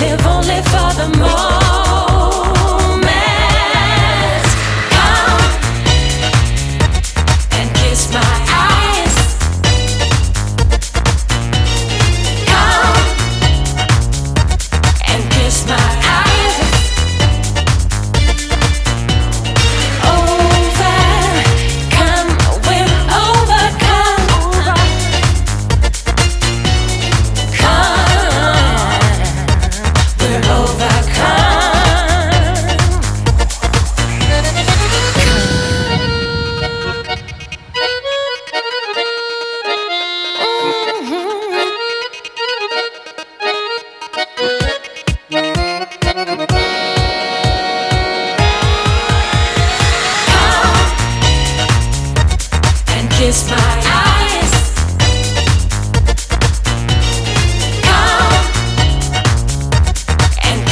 live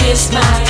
kiss my